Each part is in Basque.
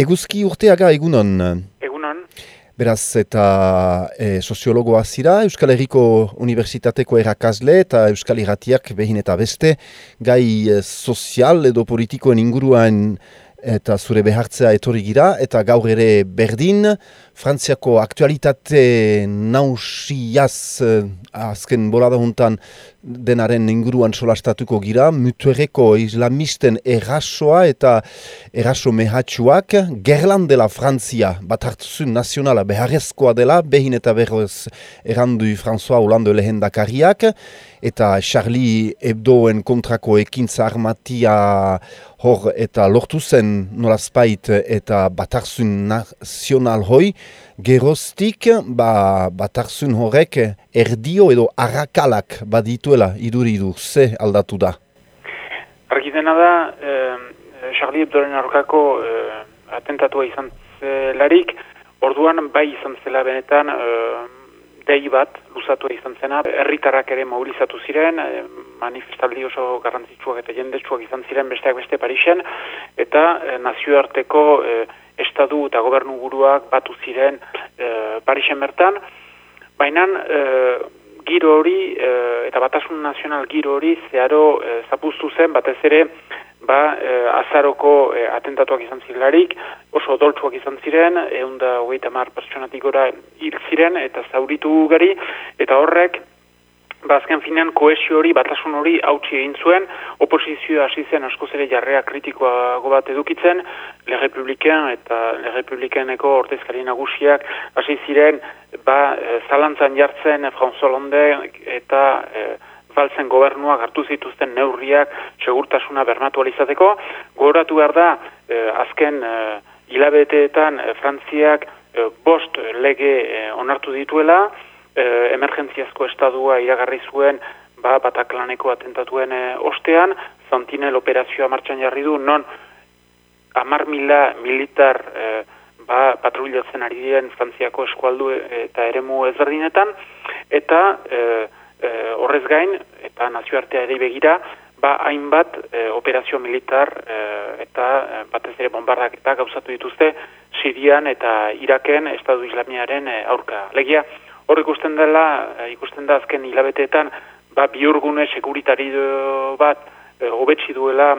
Eguzki urteaga egunon. Egunon. Beraz eta e, soziologoa zira, Euskal Herriko Unibertsitateko erakasle eta Euskal Iratiak behin eta beste gai e, sozial edo politikoen inguruan eta zure behartzea etorri gira, eta gaur ere berdin, Frantziako aktualitate nausiaz eh, azken bolada juntan denaren inguruan solastatuko gira, mutuereko islamisten errasoa eta erraso mehatxuak, gerlan dela Frantzia, bat hartzun nazionala beharrezkoa dela, behin eta berroz errandu François Hollande lehen dakariak, eta Charlie Hebdoen kontrako ekintza armatia hor eta lortu zen nolazpait eta batarzun nazional hoi, geroztik ba, batarzun horrek erdio edo arrakalak badituela iduridu, ze aldatu da? Argitena da, eh, Charlie Hebdoren aurkako eh, atentatua izan zelarik, orduan bai izan zela benetan eh, dei bat luzatua izan zena, herritarrak ere mobilizatu ziren, eh, manifestaldi oso garrantzitsuak eta jendetsuak izan ziren besteak beste Parisen, eta e, nazioarteko e, estadu eta gobernu buruak batu ziren e, Parisen bertan, baina giro hori eta batasun nazional giro hori zeharo e, zapuztu zen batez ere ba, azaroko atentatuak izan zilarik, oso doltsuak izan ziren, egun da hogeita mar pertsonatik gora hil ziren eta zauritu gari, eta horrek ba azken finean koesio hori, batasun hori hautsi egin zuen, oposizioa hasi zen asko zere jarrea kritikoago bat edukitzen, Le Republiken eta Le Republikeneko ordezkari nagusiak hasi ziren ba e, zalantzan jartzen François Hollande eta e, baltzen gobernuak hartu zituzten neurriak segurtasuna bermatu alizateko. Gogoratu behar da, e, azken e, hilabeteetan e, Frantziak e, bost lege onartu dituela, e, emergentziazko estadua iragarri zuen ba, bataklaneko atentatuen e, ostean, Zantinel operazioa martxan jarri du, non amar mila militar e, ba, patrullatzen ari diren Frantziako eskualdu eta eremu ezberdinetan, eta e, e, horrez gain, eta nazioartea ere begira, ba, hainbat e, operazio militar e, eta batez ere bombardak eta gauzatu dituzte Sirian eta Iraken Estadu Islamiaren aurka. Legia, hor ikusten dela, eh, ikusten da azken hilabeteetan, ba, biurgune sekuritari bat e, hobetsi duela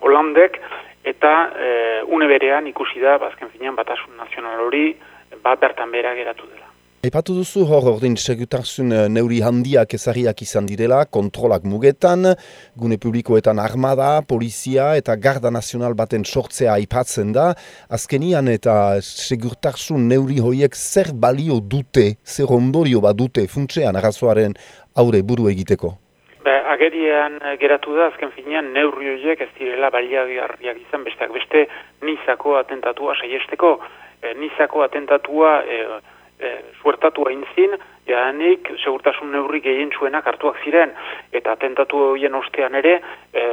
Holandek, eta e, une berean ikusi da, ba, azken finean, batasun nazional hori, ba, bertan bera geratu dela. Epatu duzu hor ordin segutarzun eh, neuri handiak ezariak izan direla, kontrolak mugetan, gune publikoetan armada, polizia eta garda nazional baten sortzea aipatzen da. Azkenian eta segurtarzun neuri hoiek zer balio dute, zer ondorio bat dute funtsean arazoaren aure buru egiteko? Be, agerian geratu da, azken finean, neurri horiek ez direla baliagarriak izan besteak beste nizako atentatua saiesteko. E, nizako atentatua... E, e, suertatu hain zin, jadanik segurtasun neurri gehien zuenak hartuak ziren, eta atentatu horien ostean ere, e,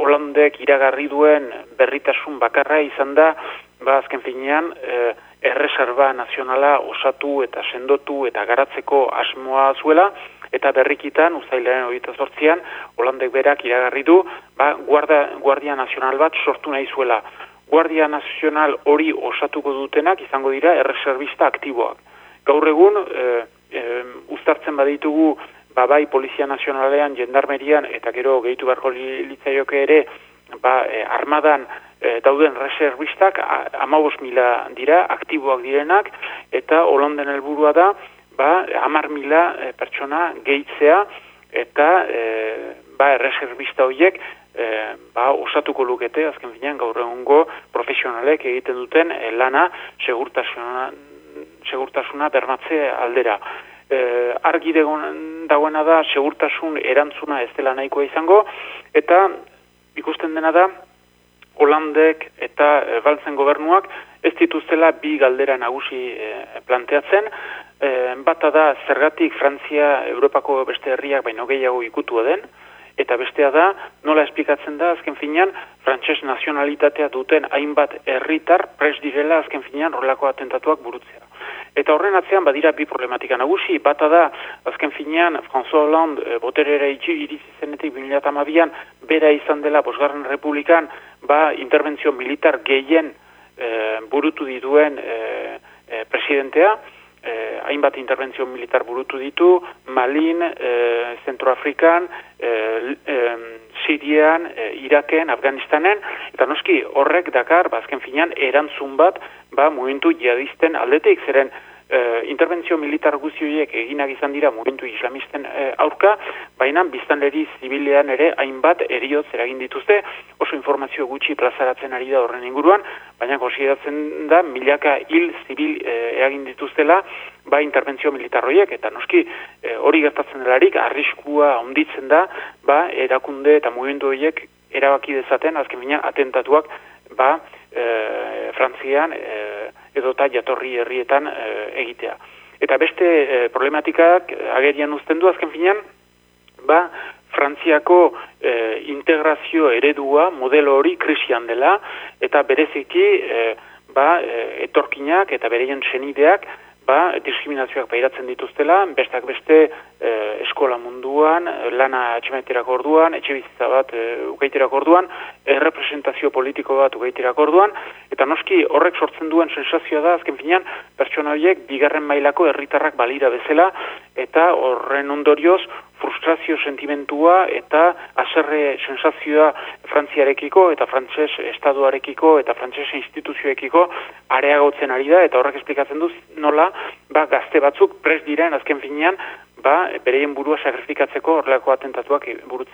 Holandek iragarri duen berritasun bakarra izan da, ba azken finean, e, erreserba nazionala osatu eta sendotu eta garatzeko asmoa zuela, eta berrikitan, uzailaren hori sortzian, Holandek berak iragarri du, ba, guarda, guardia nazional bat sortu nahi zuela. Guardia nazional hori osatuko dutenak izango dira erreserbista aktiboak gaur egun e, e, uztartzen baditugu ba bai polizia nazionalean jendarmerian eta gero gehitu beharko litzaioke ere ba e, armadan e, dauden reservistak amabos mila dira aktiboak direnak eta holonden helburua da ba amar mila e, pertsona gehitzea eta e, ba reservista horiek e, ba osatuko lukete azken finean gaur egungo profesionalek egiten duten e, lana segurtasuna segurtasuna bermatze aldera. E, argi dagoena da segurtasun erantzuna ez dela nahikoa izango, eta ikusten dena da, Holandek eta e, Baltzen gobernuak ez dituztela bi galdera nagusi e, planteatzen, e, bata da zergatik Frantzia Europako beste herriak baino gehiago ikutua den, eta bestea da, nola esplikatzen da, azken finean, frantses nazionalitatea duten hainbat herritar pres direla azken finean rolako atentatuak burutzea. Eta horren atzean badira bi problematika nagusi, bata da, azken finean, François Hollande e, boterera itxi irizizenetik 2008an, bera izan dela Bosgarren Republikan, ba, interventzio militar gehien burutu dituen presidentea, eh, hainbat interbentzio militar burutu ditu, Malin, eh, Zentroafrikan, eh, eh, Sirian, eh, Iraken, Afganistanen, eta noski horrek dakar, ba, finean, erantzun bat, ba, mugintu jihadisten aldetik, zeren, e, interbentzio militar guzioiek eginak izan dira mugimendu islamisten e, aurka, baina biztanleri zibilean ere hainbat eriotz eragin dituzte, oso informazio gutxi plazaratzen ari da horren inguruan, baina konsideratzen da milaka hil zibil e, eragin dituztela, ba interbentzio militarroiek, eta noski hori gertatzen delarik, arriskua onditzen da, ba erakunde eta mugimendu horiek erabaki dezaten, azken bina atentatuak, ba, e, Frantzian, e, edota jatorri herrietan e, egitea. Eta beste e, problematikak agerian uzten du azken finean, ba, Frantziako e, integrazio eredua, modelo hori krisian dela, eta bereziki e, ba, etorkinak eta bereien senideak ba, diskriminazioak pairatzen dituztela, bestak beste e, eskola munduan, lana atximaiterak orduan, etxe bizitza bat e, ugaiterak orduan, errepresentazio politiko bat ugaiterak orduan, eta noski horrek sortzen duen sensazioa da, azken finean, pertsona horiek bigarren mailako herritarrak balira bezala, eta horren ondorioz frustrazio sentimentua eta aserre sensazioa frantziarekiko eta frantses estaduarekiko eta frantses instituzioekiko areagotzen ari da eta horrek esplikatzen du nola ba, gazte batzuk pres diren azken finean ba, bereien burua sakrifikatzeko horrelako atentatuak burutzen.